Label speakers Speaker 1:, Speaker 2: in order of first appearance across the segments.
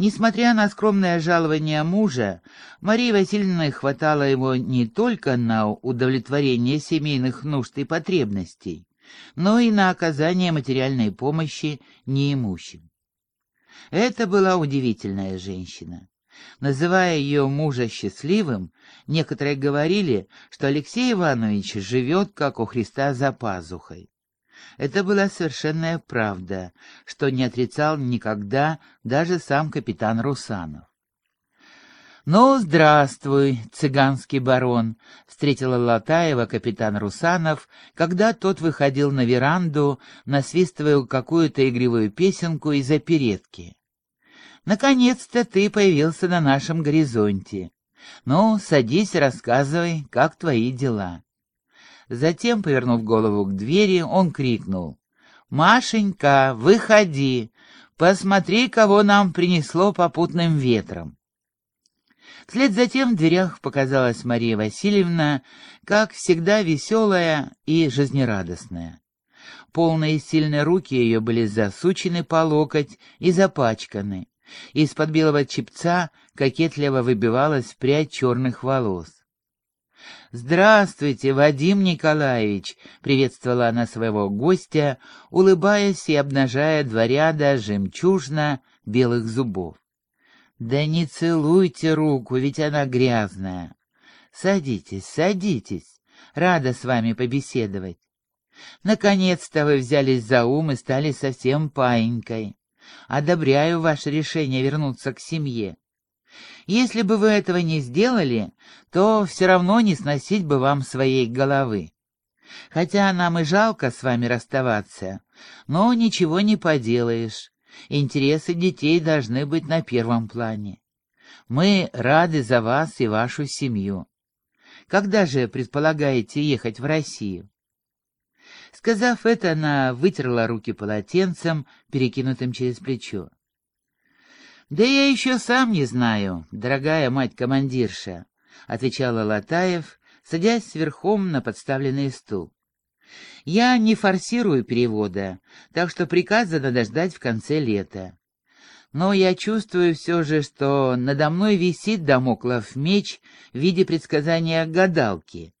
Speaker 1: Несмотря на скромное жалование мужа, Марии Васильевны хватало его не только на удовлетворение семейных нужд и потребностей, но и на оказание материальной помощи неимущим. Это была удивительная женщина. Называя ее мужа счастливым, некоторые говорили, что Алексей Иванович живет, как у Христа, за пазухой. Это была совершенная правда, что не отрицал никогда даже сам капитан Русанов. «Ну, здравствуй, цыганский барон!» — встретила Латаева капитан Русанов, когда тот выходил на веранду, насвистывая какую-то игривую песенку из оперетки. «Наконец-то ты появился на нашем горизонте. Ну, садись, рассказывай, как твои дела». Затем, повернув голову к двери, он крикнул. «Машенька, выходи! Посмотри, кого нам принесло попутным ветром!» Вслед за тем в дверях показалась Мария Васильевна, как всегда веселая и жизнерадостная. Полные сильные руки ее были засучены по локоть и запачканы. Из-под белого чепца кокетливо выбивалась прядь черных волос. «Здравствуйте, Вадим Николаевич!» — приветствовала она своего гостя, улыбаясь и обнажая два ряда жемчужно-белых зубов. «Да не целуйте руку, ведь она грязная. Садитесь, садитесь, рада с вами побеседовать. Наконец-то вы взялись за ум и стали совсем паинькой. Одобряю ваше решение вернуться к семье. Если бы вы этого не сделали, то все равно не сносить бы вам своей головы. Хотя нам и жалко с вами расставаться, но ничего не поделаешь. Интересы детей должны быть на первом плане. Мы рады за вас и вашу семью. Когда же предполагаете ехать в Россию? Сказав это, она вытерла руки полотенцем, перекинутым через плечо. «Да я еще сам не знаю, дорогая мать-командирша», — отвечала Латаев, садясь верхом на подставленный стул. «Я не форсирую перевода, так что приказа надо ждать в конце лета. Но я чувствую все же, что надо мной висит домоклов меч в виде предсказания гадалки,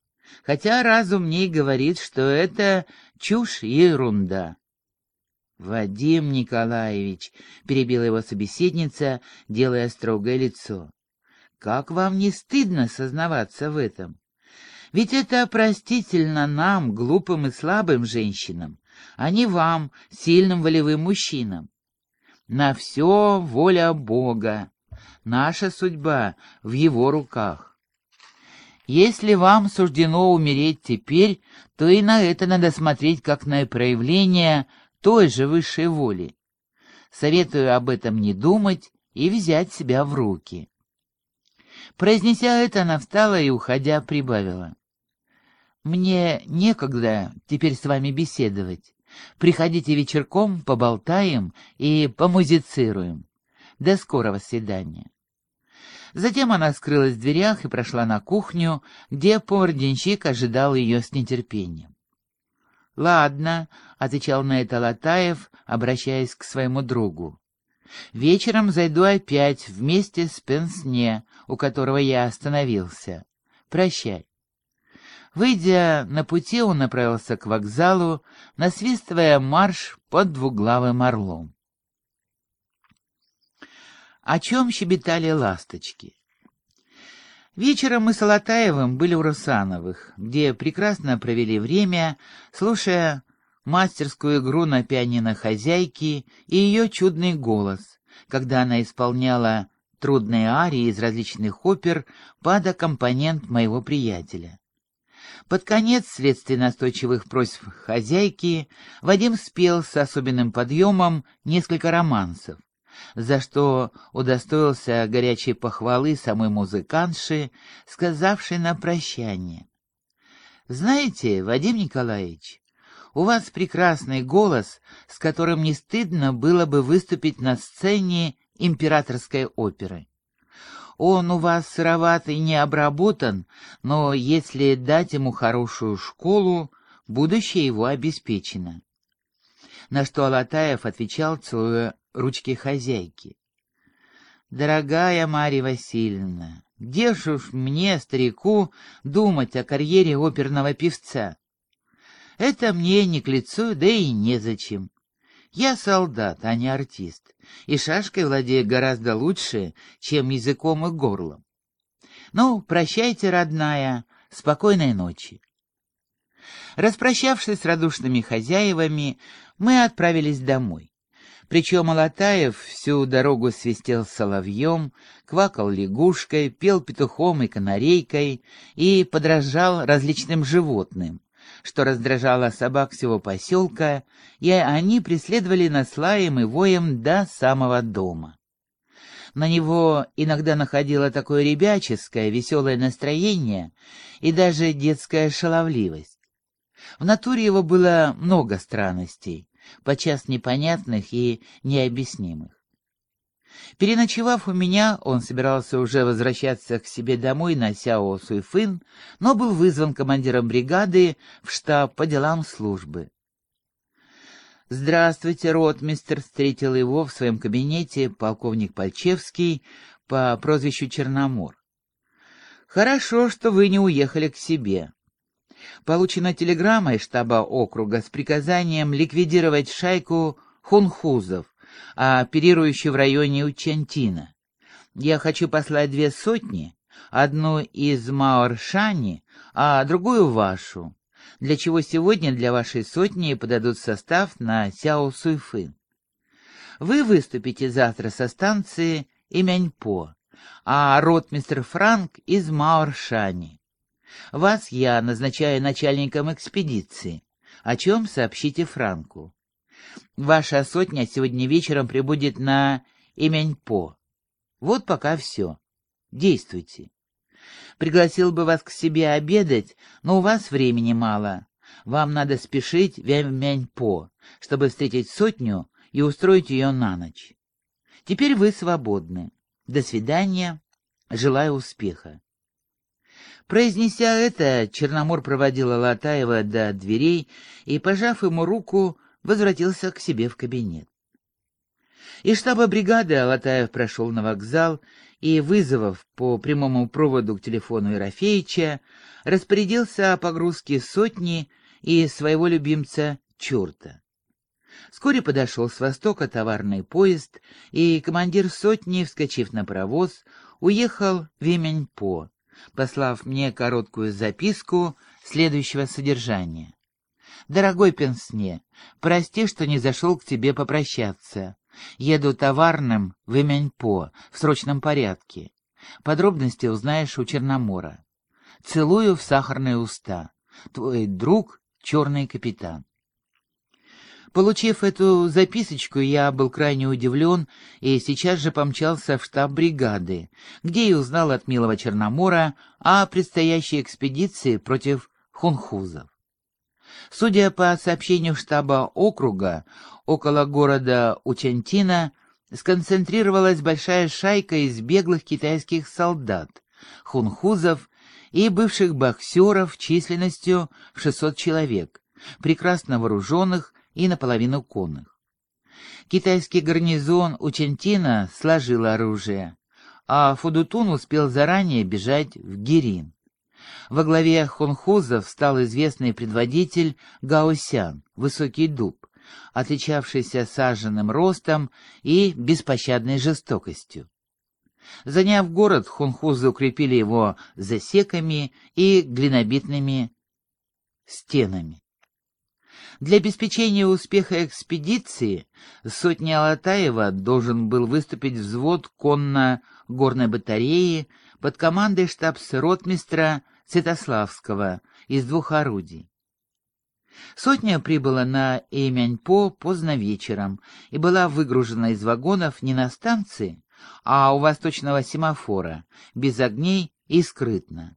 Speaker 1: хотя разум мне говорит, что это чушь и ерунда. «Вадим Николаевич», — перебила его собеседница, делая строгое лицо, — «как вам не стыдно сознаваться в этом? Ведь это простительно нам, глупым и слабым женщинам, а не вам, сильным волевым мужчинам. На все воля Бога, наша судьба в Его руках. Если вам суждено умереть теперь, то и на это надо смотреть как на проявление той же высшей воли. Советую об этом не думать и взять себя в руки. Произнеся это, она встала и, уходя, прибавила. «Мне некогда теперь с вами беседовать. Приходите вечерком, поболтаем и помузицируем. До скорого свидания». Затем она скрылась в дверях и прошла на кухню, где повар-денщик ожидал ее с нетерпением. «Ладно», — отвечал на это Латаев, обращаясь к своему другу. «Вечером зайду опять вместе с Пенсне, у которого я остановился. Прощай». Выйдя на пути, он направился к вокзалу, насвистывая марш под двуглавым орлом. О чем щебетали ласточки? Вечером мы с Алатаевым были у Русановых, где прекрасно провели время, слушая мастерскую игру на пианино хозяйки и ее чудный голос, когда она исполняла трудные арии из различных опер под аккомпанент моего приятеля. Под конец, вследствие настойчивых просьб хозяйки, Вадим спел с особенным подъемом несколько романсов за что удостоился горячей похвалы самой музыкантши, сказавшей на прощание. «Знаете, Вадим Николаевич, у вас прекрасный голос, с которым не стыдно было бы выступить на сцене императорской оперы. Он у вас сыроватый не обработан, но если дать ему хорошую школу, будущее его обеспечено». На что Алатаев отвечал, целуя ручки хозяйки. Дорогая Марья Васильевна, где ж уж мне, старику, думать о карьере оперного певца? Это мне не к лицу, да и незачем. Я солдат, а не артист, и шашкой владею гораздо лучше, чем языком и горлом. Ну, прощайте, родная, спокойной ночи. Распрощавшись с радушными хозяевами, мы отправились домой. Причем Алатаев всю дорогу свистел соловьем, квакал лягушкой, пел петухом и канарейкой и подражал различным животным, что раздражало собак всего поселка, и они преследовали нас лаем и воем до самого дома. На него иногда находило такое ребяческое, веселое настроение и даже детская шаловливость. В натуре его было много странностей, подчас непонятных и необъяснимых. Переночевав у меня, он собирался уже возвращаться к себе домой на Сяо Суйфын, но был вызван командиром бригады в штаб по делам службы. «Здравствуйте, ротмистер!» — встретил его в своем кабинете полковник Пальчевский по прозвищу Черномор. «Хорошо, что вы не уехали к себе. Получена телеграмма из штаба округа с приказанием ликвидировать шайку хунхузов, оперирующую в районе Учантина. Я хочу послать две сотни, одну из Маоршани, а другую вашу, для чего сегодня для вашей сотни подадут состав на Сяо Суйфын. Вы выступите завтра со станции Имяньпо, а ротмистр Франк из Маоршани. Вас я назначаю начальником экспедиции, о чем сообщите Франку. Ваша сотня сегодня вечером прибудет на Имяньпо. Вот пока все. Действуйте. Пригласил бы вас к себе обедать, но у вас времени мало. Вам надо спешить в Имяньпо, чтобы встретить сотню и устроить ее на ночь. Теперь вы свободны. До свидания. Желаю успеха. Произнеся это, Черномор проводил Алатаева до дверей и, пожав ему руку, возвратился к себе в кабинет. Из штаба бригады Алатаев прошел на вокзал и, вызовав по прямому проводу к телефону Ерофеича, распорядился о погрузке сотни и своего любимца Черта. Вскоре подошел с востока товарный поезд, и командир сотни, вскочив на паровоз, уехал в Именьпо, послав мне короткую записку следующего содержания. «Дорогой Пенсне, прости, что не зашел к тебе попрощаться. Еду товарным в Имяньпо в срочном порядке. Подробности узнаешь у Черномора. Целую в сахарные уста. Твой друг — черный капитан». Получив эту записочку, я был крайне удивлен и сейчас же помчался в штаб бригады, где и узнал от милого Черномора о предстоящей экспедиции против хунхузов. Судя по сообщению штаба округа, около города Учантина сконцентрировалась большая шайка из беглых китайских солдат, хунхузов и бывших боксеров численностью в 600 человек, прекрасно вооруженных и наполовину конных. Китайский гарнизон у Чентина сложил оружие, а Фудутун успел заранее бежать в Гирин. Во главе хунхузов стал известный предводитель Гаосян, высокий дуб, отличавшийся саженным ростом и беспощадной жестокостью. Заняв город, хунхузы укрепили его засеками и глинобитными стенами. Для обеспечения успеха экспедиции сотня Алатаева должен был выступить взвод конно-горной батареи под командой штабс-ротмистра Святославского из двух орудий. Сотня прибыла на Эмяньпо поздно вечером и была выгружена из вагонов не на станции, а у восточного семафора, без огней и скрытно.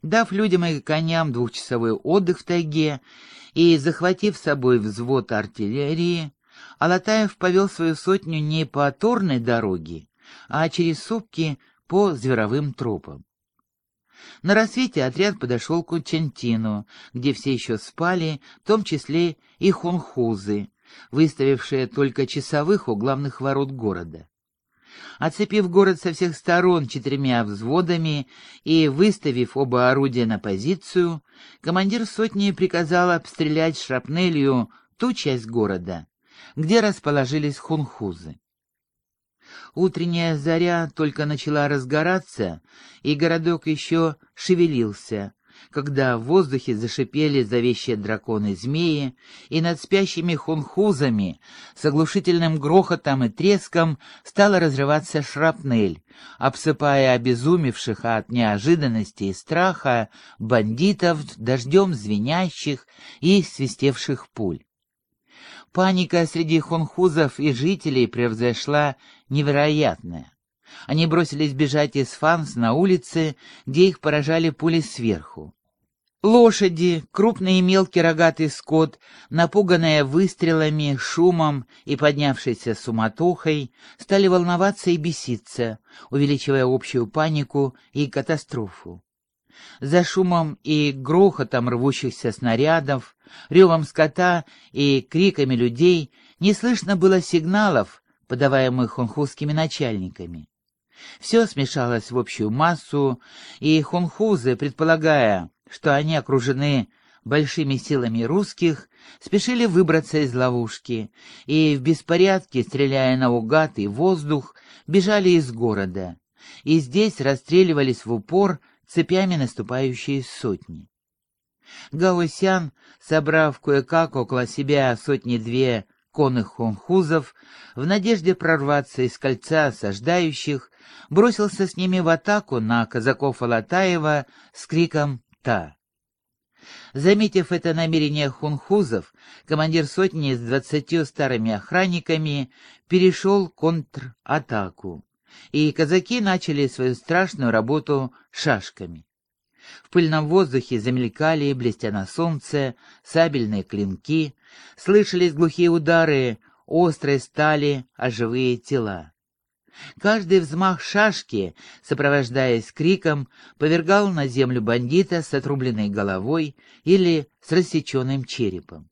Speaker 1: Дав людям и коням двухчасовой отдых в тайге и захватив с собой взвод артиллерии, Алатаев повел свою сотню не по торной дороге, а через сопки по зверовым тропам. На рассвете отряд подошел к Чантину, где все еще спали, в том числе и хунхузы, выставившие только часовых у главных ворот города. Оцепив город со всех сторон четырьмя взводами и выставив оба орудия на позицию, командир сотни приказал обстрелять шрапнелью ту часть города, где расположились хунхузы. Утренняя заря только начала разгораться, и городок еще шевелился, когда в воздухе зашипели зловещие драконы-змеи, и над спящими хунхузами с оглушительным грохотом и треском стала разрываться шрапнель, обсыпая обезумевших от неожиданности и страха бандитов дождем звенящих и свистевших пуль. Паника среди хунхузов и жителей превзошла невероятное. Они бросились бежать из Фанс на улице, где их поражали пули сверху. Лошади, крупный и мелкий рогатый скот, напуганные выстрелами, шумом и поднявшейся суматохой, стали волноваться и беситься, увеличивая общую панику и катастрофу. За шумом и грохотом рвущихся снарядов, ревом скота и криками людей не слышно было сигналов, подаваемых хунхузскими начальниками. Все смешалось в общую массу, и хунхузы, предполагая, что они окружены большими силами русских, спешили выбраться из ловушки, и в беспорядке, стреляя наугад и воздух, бежали из города, и здесь расстреливались в упор цепями наступающие сотни. Гаусян, собрав кое-как около себя сотни-две конных хунхузов, в надежде прорваться из кольца осаждающих, бросился с ними в атаку на казаков Алатаева с криком «Та!». Заметив это намерение хунхузов, командир сотни с двадцатью старыми охранниками перешел контратаку, и казаки начали свою страшную работу шашками. В пыльном воздухе замелькали, блестя на солнце, сабельные клинки, слышались глухие удары острой стали о живые тела. Каждый взмах шашки, сопровождаясь криком, повергал на землю бандита с отрубленной головой или с рассеченным черепом.